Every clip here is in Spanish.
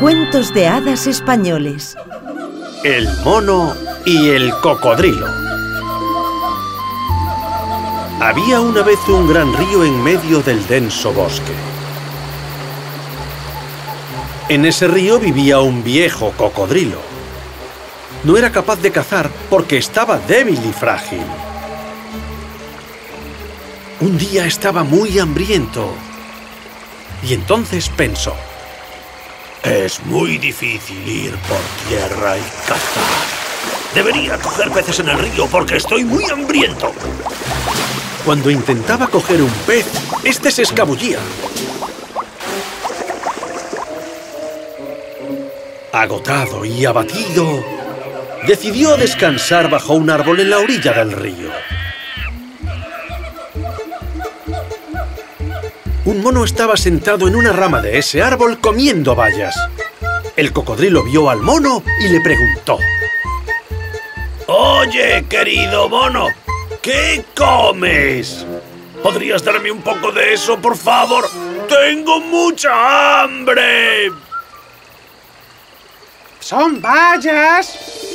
Cuentos de hadas españoles. El mono y el cocodrilo. Había una vez un gran río en medio del denso bosque. En ese río vivía un viejo cocodrilo. No era capaz de cazar porque estaba débil y frágil. Un día estaba muy hambriento y entonces pensó es muy difícil ir por tierra y cazar. Debería coger peces en el río porque estoy muy hambriento. Cuando intentaba coger un pez, este se escabullía. Agotado y abatido, decidió descansar bajo un árbol en la orilla del río. Un mono estaba sentado en una rama de ese árbol comiendo bayas. El cocodrilo vio al mono y le preguntó. Oye, querido mono, ¿qué comes? ¿Podrías darme un poco de eso, por favor? ¡Tengo mucha hambre! Son bayas.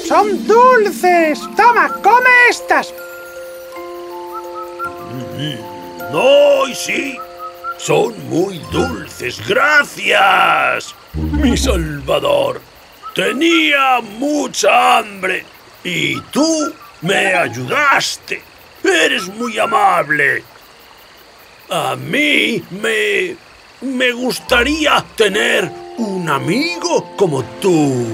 Son dulces. Toma, come estas. Mm, no, y sí. Son muy dulces, gracias. Mi Salvador, tenía mucha hambre y tú me ayudaste. Eres muy amable. A mí me... me gustaría tener un amigo como tú.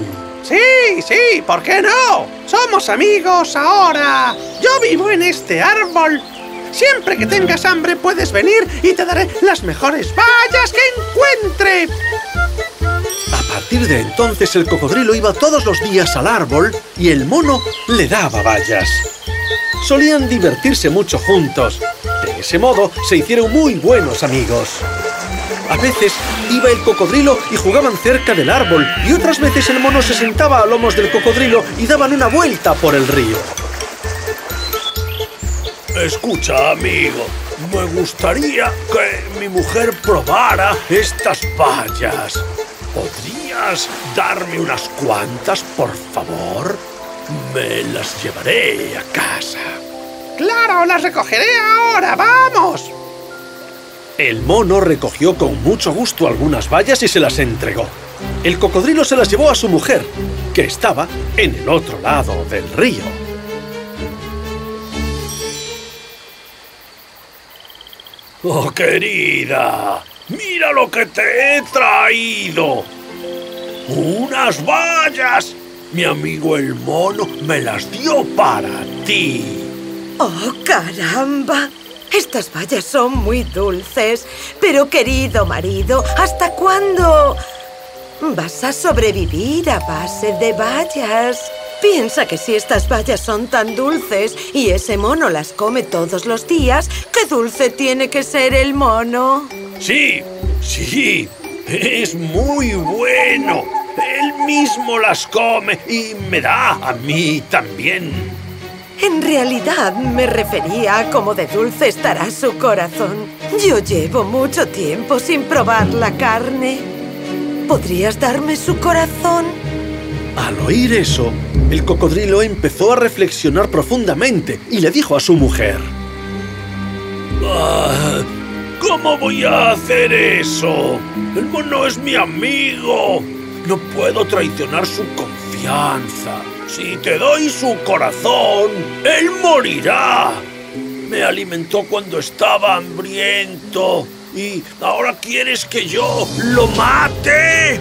Sí, sí, ¿por qué no? Somos amigos ahora. Yo vivo en este árbol Siempre que tengas hambre puedes venir y te daré las mejores bayas que encuentre. A partir de entonces el cocodrilo iba todos los días al árbol y el mono le daba bayas. Solían divertirse mucho juntos. De ese modo se hicieron muy buenos amigos. A veces iba el cocodrilo y jugaban cerca del árbol y otras veces el mono se sentaba a lomos del cocodrilo y daban una vuelta por el río. Escucha, amigo, me gustaría que mi mujer probara estas bayas. ¿Podrías darme unas cuantas, por favor? Me las llevaré a casa. ¡Claro, las recogeré ahora! ¡Vamos! El mono recogió con mucho gusto algunas bayas y se las entregó. El cocodrilo se las llevó a su mujer, que estaba en el otro lado del río. Oh, querida, mira lo que te he traído. Unas vallas. Mi amigo el mono me las dio para ti. ¡Oh, caramba! Estas vallas son muy dulces. Pero, querido marido, ¿hasta cuándo vas a sobrevivir a base de vallas? Piensa que si estas bayas son tan dulces y ese mono las come todos los días, ¿qué dulce tiene que ser el mono? Sí, sí, es muy bueno. Él mismo las come y me da a mí también. En realidad me refería a cómo de dulce estará su corazón. Yo llevo mucho tiempo sin probar la carne. ¿Podrías darme su corazón? Al oír eso, el cocodrilo empezó a reflexionar profundamente y le dijo a su mujer. Ah, ¿Cómo voy a hacer eso? El mono es mi amigo. No puedo traicionar su confianza. Si te doy su corazón, él morirá. Me alimentó cuando estaba hambriento. ¿Y ahora quieres que yo lo mate?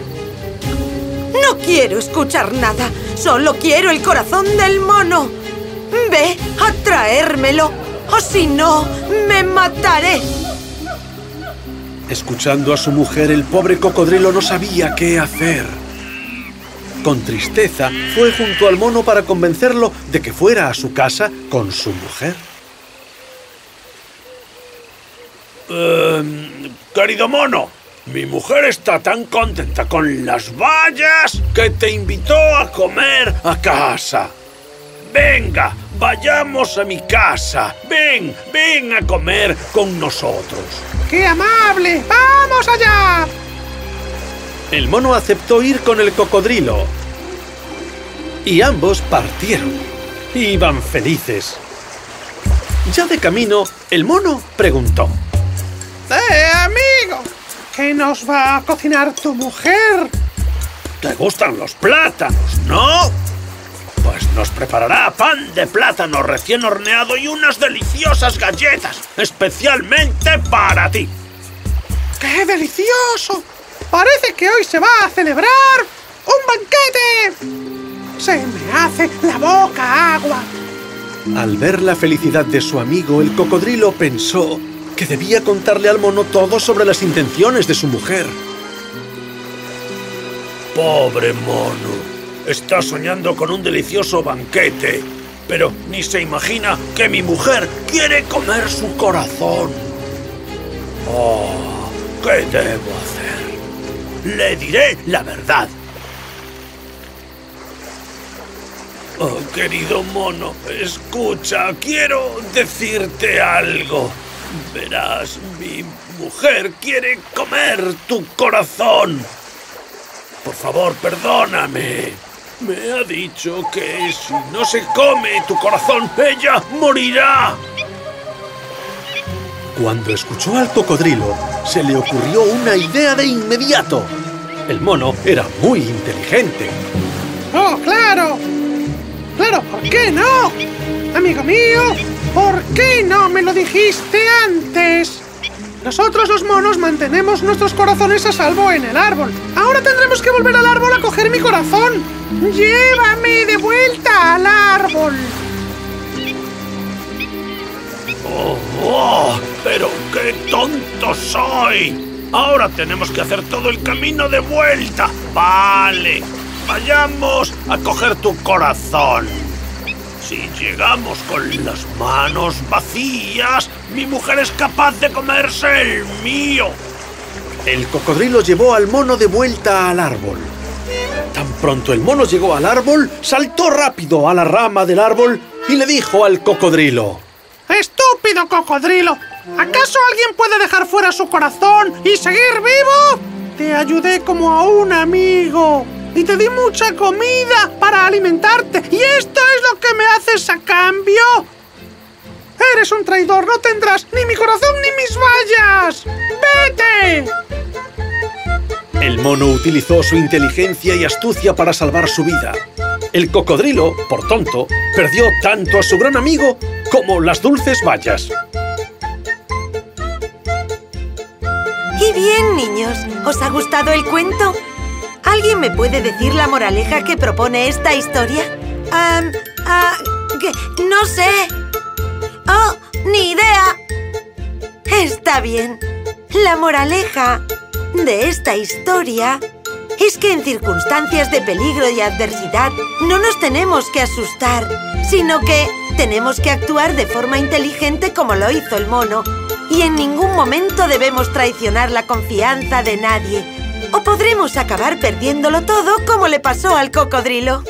No quiero escuchar nada. Solo quiero el corazón del mono. Ve a traérmelo. O si no, me mataré. Escuchando a su mujer, el pobre cocodrilo no sabía qué hacer. Con tristeza, fue junto al mono para convencerlo de que fuera a su casa con su mujer. Em, querido mono, mi mujer está tan contenta con las vallas que te invitó a comer a casa. Venga, vayamos a mi casa. Ven, ven a comer con nosotros. ¡Qué amable! ¡Vamos allá! El mono aceptó ir con el cocodrilo. Y ambos partieron. Iban felices. Ya de camino, el mono preguntó. ¡Eh, amigo! ¿Qué nos va a cocinar tu mujer? ¿Te gustan los plátanos, no? Pues nos preparará pan de plátano recién horneado y unas deliciosas galletas, especialmente para ti. ¡Qué delicioso! Parece que hoy se va a celebrar un banquete. Se me hace la boca agua. Al ver la felicidad de su amigo, el cocodrilo pensó que debía contarle al mono todo sobre las intenciones de su mujer. Pobre mono. Está soñando con un delicioso banquete, pero ni se imagina que mi mujer quiere comer su corazón. Oh, ¿qué debo hacer? Le diré la verdad. Oh, querido mono, escucha, quiero decirte algo. Verás, mi mujer quiere comer tu corazón. Por favor, perdóname. Me ha dicho que si no se come tu corazón, ella morirá. Cuando escuchó al cocodrilo, se le ocurrió una idea de inmediato. El mono era muy inteligente. ¡Oh, claro! ¡Claro, ¿por qué no? Amigo mío, ¿por qué no me lo dijiste antes? Nosotros los monos mantenemos nuestros corazones a salvo en el árbol. Ahora tendremos que volver al árbol a coger mi corazón. ¡Llévame de vuelta al árbol! Oh, oh, pero qué tonto soy. Ahora tenemos que hacer todo el camino de vuelta. Vale, vayamos a coger tu corazón. Si llegamos con las manos vacías, mi mujer es capaz de comerse el mío. El cocodrilo llevó al mono de vuelta al árbol. Tan pronto el mono llegó al árbol, saltó rápido a la rama del árbol y le dijo al cocodrilo. ¡Estúpido cocodrilo! ¿Acaso alguien puede dejar fuera su corazón y seguir vivo? Te ayudé como a un amigo y te di mucha comida para alimentarte. ¿Y esto es lo que me haces a cambio? Eres un traidor, no tendrás ni mi corazón ni mis vallas. ¡Vete! El mono utilizó su inteligencia y astucia para salvar su vida. El cocodrilo, por tonto, perdió tanto a su gran amigo como las dulces bayas. Y bien, niños, ¿os ha gustado el cuento? ¿Alguien me puede decir la moraleja que propone esta historia? Ah, ah, que- no sé. Oh, ni idea. Está bien. La moraleja de esta historia es que en circunstancias de peligro y adversidad no nos tenemos que asustar, sino que tenemos que actuar de forma inteligente como lo hizo el mono. Y en ningún momento debemos traicionar la confianza de nadie. O podremos acabar perdiéndolo todo como le pasó al cocodrilo.